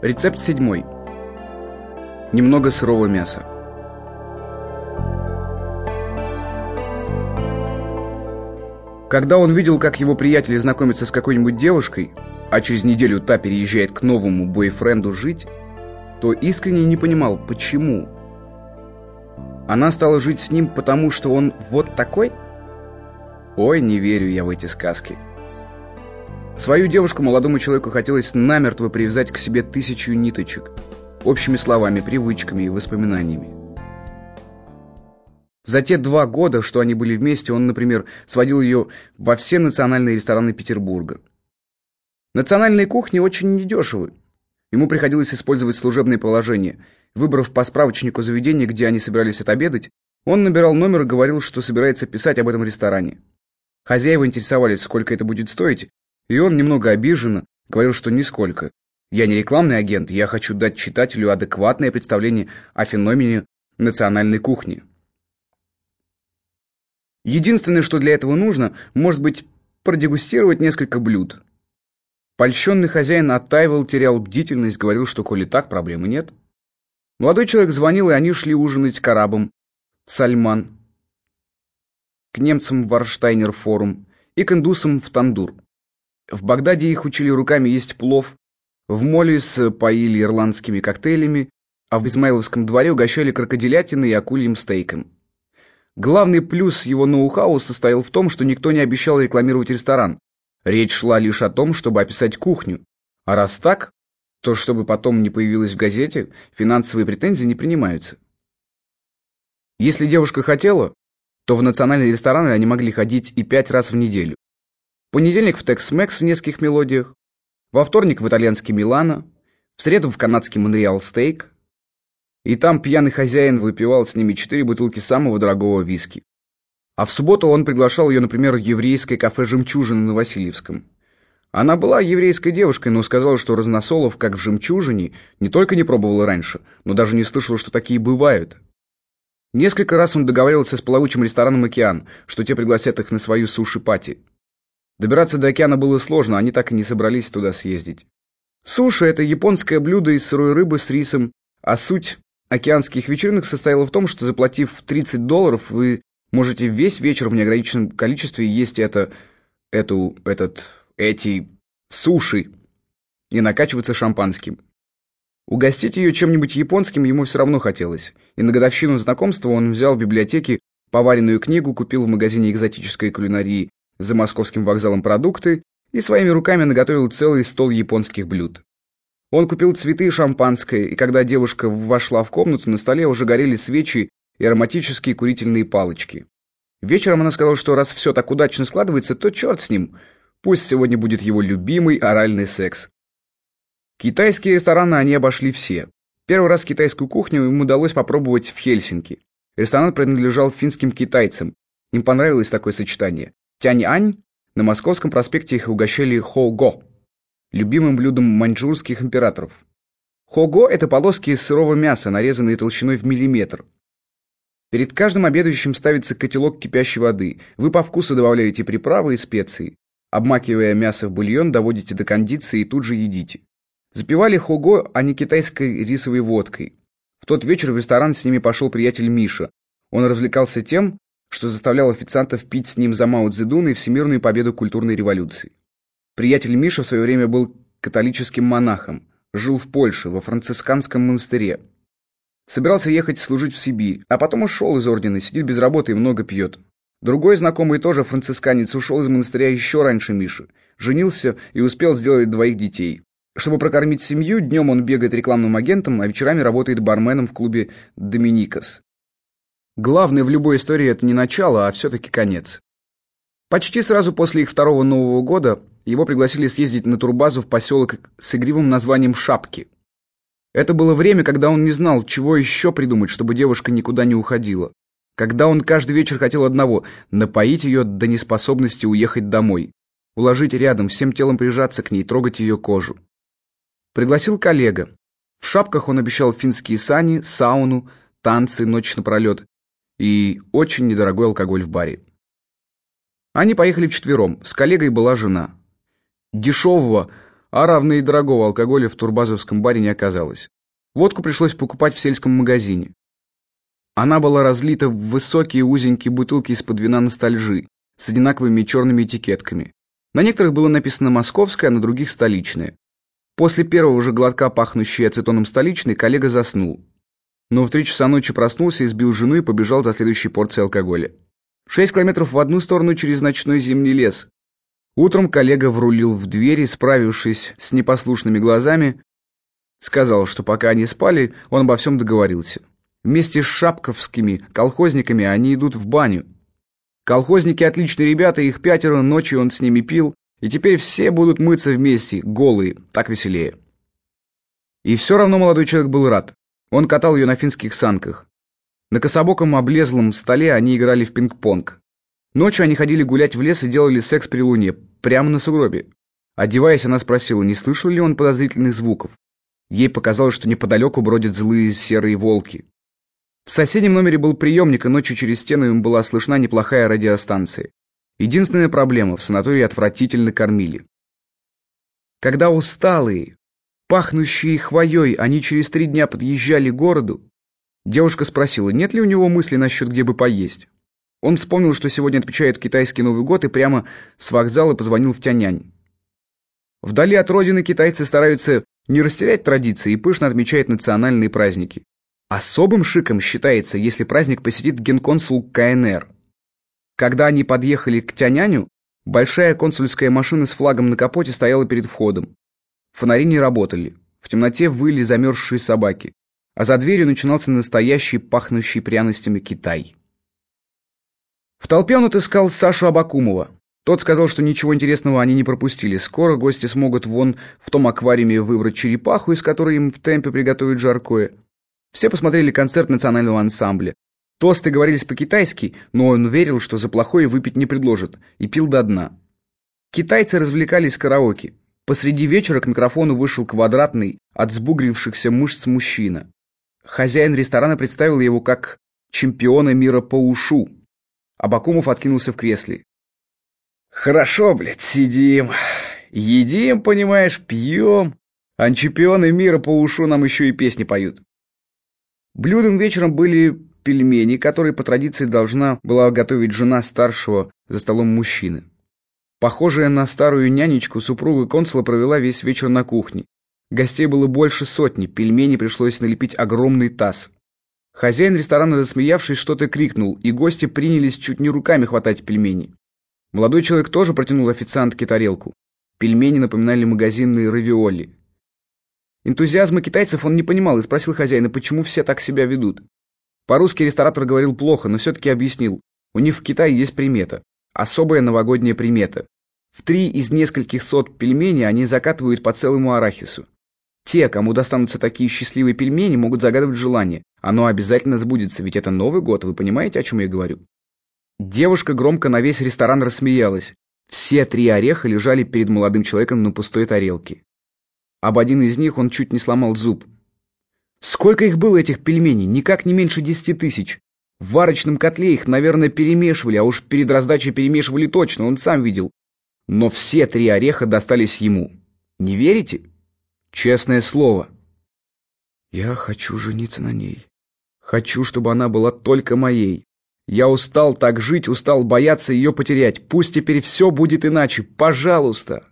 Рецепт седьмой. Немного сырого мяса. Когда он видел, как его приятели знакомятся с какой-нибудь девушкой, а через неделю та переезжает к новому бойфренду жить, то искренне не понимал, почему. Она стала жить с ним, потому что он вот такой? Ой, не верю я в эти сказки. Свою девушку молодому человеку хотелось намертво привязать к себе тысячу ниточек, общими словами, привычками и воспоминаниями. За те два года, что они были вместе, он, например, сводил ее во все национальные рестораны Петербурга. Национальные кухни очень недешевы. Ему приходилось использовать служебное положение. Выбрав по справочнику заведение, где они собирались отобедать, он набирал номер и говорил, что собирается писать об этом ресторане. Хозяева интересовались, сколько это будет стоить, и он, немного обиженно, говорил, что нисколько. «Я не рекламный агент, я хочу дать читателю адекватное представление о феномене национальной кухни». Единственное, что для этого нужно, может быть, продегустировать несколько блюд. Польщенный хозяин оттаивал, терял бдительность, говорил, что коли так, проблемы нет. Молодой человек звонил, и они шли ужинать к арабам в Сальман, к немцам в Варштайнер-форум и к индусам в Тандур. В Багдаде их учили руками есть плов, в Молис поили ирландскими коктейлями, а в Измайловском дворе угощали крокодилятиной и акульим стейком. Главный плюс его ноу-хау состоял в том, что никто не обещал рекламировать ресторан. Речь шла лишь о том, чтобы описать кухню. А раз так, то чтобы потом не появилось в газете, финансовые претензии не принимаются. Если девушка хотела, то в национальные рестораны они могли ходить и пять раз в неделю. Понедельник в Tex-Mex в нескольких мелодиях, во вторник в итальянский Милано, в среду в канадский Монреал Стейк, и там пьяный хозяин выпивал с ними четыре бутылки самого дорогого виски. А в субботу он приглашал ее, например, в еврейское кафе «Жемчужина» на Васильевском. Она была еврейской девушкой, но сказала, что разносолов, как в «Жемчужине», не только не пробовала раньше, но даже не слышала, что такие бывают. Несколько раз он договаривался с плавучим рестораном «Океан», что те пригласят их на свою суши-пати. Добираться до океана было сложно, они так и не собрались туда съездить. Суши – это японское блюдо из сырой рыбы с рисом, а суть океанских вечеринок состояла в том, что заплатив 30 долларов, вы можете весь вечер в неограниченном количестве есть это, эту, этот, эти суши и накачиваться шампанским. Угостить ее чем-нибудь японским ему все равно хотелось, и на годовщину знакомства он взял в библиотеке поваренную книгу, купил в магазине экзотической кулинарии за московским вокзалом продукты и своими руками наготовил целый стол японских блюд. Он купил цветы и шампанское, и когда девушка вошла в комнату, на столе уже горели свечи и ароматические курительные палочки. Вечером она сказала, что раз все так удачно складывается, то черт с ним. Пусть сегодня будет его любимый оральный секс. Китайские рестораны они обошли все. Первый раз китайскую кухню им удалось попробовать в Хельсинки. Ресторан принадлежал финским китайцам. Им понравилось такое сочетание. Тянь-Ань на Московском проспекте их угощали Хо-Го любимым блюдом маньчжурских императоров. Хого – это полоски из сырого мяса, нарезанные толщиной в миллиметр. Перед каждым обедающим ставится котелок кипящей воды. Вы по вкусу добавляете приправы и специи. Обмакивая мясо в бульон, доводите до кондиции и тут же едите. Запивали хого, а не китайской рисовой водкой. В тот вечер в ресторан с ними пошел приятель Миша. Он развлекался тем, что заставлял официантов пить с ним за Мао Цзэдуна и всемирную победу культурной революции. Приятель Миша в свое время был католическим монахом, жил в Польше, во францисканском монастыре. Собирался ехать служить в Сибирь, а потом ушел из ордена, сидит без работы и много пьет. Другой знакомый, тоже францисканец, ушел из монастыря еще раньше Миши. Женился и успел сделать двоих детей. Чтобы прокормить семью, днем он бегает рекламным агентом, а вечерами работает барменом в клубе «Доминикас». Главное в любой истории это не начало, а все-таки конец. Почти сразу после их второго Нового года его пригласили съездить на турбазу в поселок с игривым названием Шапки. Это было время, когда он не знал, чего еще придумать, чтобы девушка никуда не уходила. Когда он каждый вечер хотел одного – напоить ее до неспособности уехать домой. Уложить рядом, всем телом прижаться к ней, трогать ее кожу. Пригласил коллега. В шапках он обещал финские сани, сауну, танцы ночь напролет и очень недорогой алкоголь в баре. Они поехали вчетвером, с коллегой была жена. Дешевого а равно и дорогого алкоголя в турбазовском баре не оказалось. Водку пришлось покупать в сельском магазине. Она была разлита в высокие узенькие бутылки из-под вина ностальжи с одинаковыми черными этикетками. На некоторых было написано «московское», а на других «столичное». После первого же глотка, пахнущей ацетоном столичной, коллега заснул. Но в три часа ночи проснулся, избил жену и побежал за следующей порцией алкоголя. Шесть километров в одну сторону через ночной зимний лес. Утром коллега врулил в двери, справившись с непослушными глазами, сказал, что пока они спали, он обо всем договорился. Вместе с шапковскими колхозниками они идут в баню. Колхозники отличные ребята, их пятеро, ночью он с ними пил, и теперь все будут мыться вместе, голые, так веселее. И все равно молодой человек был рад. Он катал ее на финских санках. На кособоком облезлом столе они играли в пинг-понг. Ночью они ходили гулять в лес и делали секс при луне, прямо на сугробе. Одеваясь, она спросила, не слышал ли он подозрительных звуков. Ей показалось, что неподалеку бродят злые серые волки. В соседнем номере был приемник, и ночью через стену им была слышна неплохая радиостанция. Единственная проблема – в санатории отвратительно кормили. Когда усталые, пахнущие хвоей, они через три дня подъезжали к городу, девушка спросила, нет ли у него мысли насчет где бы поесть. Он вспомнил, что сегодня отмечают китайский Новый год, и прямо с вокзала позвонил в Тяньань. Вдали от родины китайцы стараются не растерять традиции и пышно отмечают национальные праздники. Особым шиком считается, если праздник посетит генконсул КНР. Когда они подъехали к Тяняню, большая консульская машина с флагом на капоте стояла перед входом. Фонари не работали. В темноте выли замерзшие собаки. А за дверью начинался настоящий, пахнущий пряностями Китай. В толпе он отыскал Сашу Абакумова. Тот сказал, что ничего интересного они не пропустили. Скоро гости смогут вон в том аквариуме выбрать черепаху, из которой им в темпе приготовить жаркое. Все посмотрели концерт национального ансамбля. Тосты говорились по-китайски, но он верил, что за плохое выпить не предложат, и пил до дна. Китайцы развлекались караоке. Посреди вечера к микрофону вышел квадратный, от сбугрившихся мышц мужчина. Хозяин ресторана представил его как чемпиона мира по ушу. Абакумов откинулся в кресле. «Хорошо, блядь, сидим. Едим, понимаешь, пьем. А чемпионы мира по ушу нам еще и песни поют». Блюдом вечером были пельмени, которые по традиции должна была готовить жена старшего за столом мужчины. Похожая на старую нянечку, супруга консула провела весь вечер на кухне. Гостей было больше сотни, пельмени пришлось налепить огромный таз. Хозяин ресторана, засмеявшись, что-то крикнул, и гости принялись чуть не руками хватать пельмени. Молодой человек тоже протянул официантке тарелку. Пельмени напоминали магазинные равиоли. Энтузиазма китайцев он не понимал и спросил хозяина, почему все так себя ведут. По-русски ресторатор говорил плохо, но все-таки объяснил. У них в Китае есть примета. Особая новогодняя примета. В три из нескольких сот пельменей они закатывают по целому арахису. Те, кому достанутся такие счастливые пельмени, могут загадывать желание. Оно обязательно сбудется, ведь это Новый год, вы понимаете, о чем я говорю? Девушка громко на весь ресторан рассмеялась. Все три ореха лежали перед молодым человеком на пустой тарелке. Об один из них он чуть не сломал зуб. Сколько их было, этих пельменей? Никак не меньше десяти тысяч. В варочном котле их, наверное, перемешивали, а уж перед раздачей перемешивали точно, он сам видел. Но все три ореха достались ему. Не верите? Честное слово. Я хочу жениться на ней. Хочу, чтобы она была только моей. Я устал так жить, устал бояться ее потерять. Пусть теперь все будет иначе. Пожалуйста.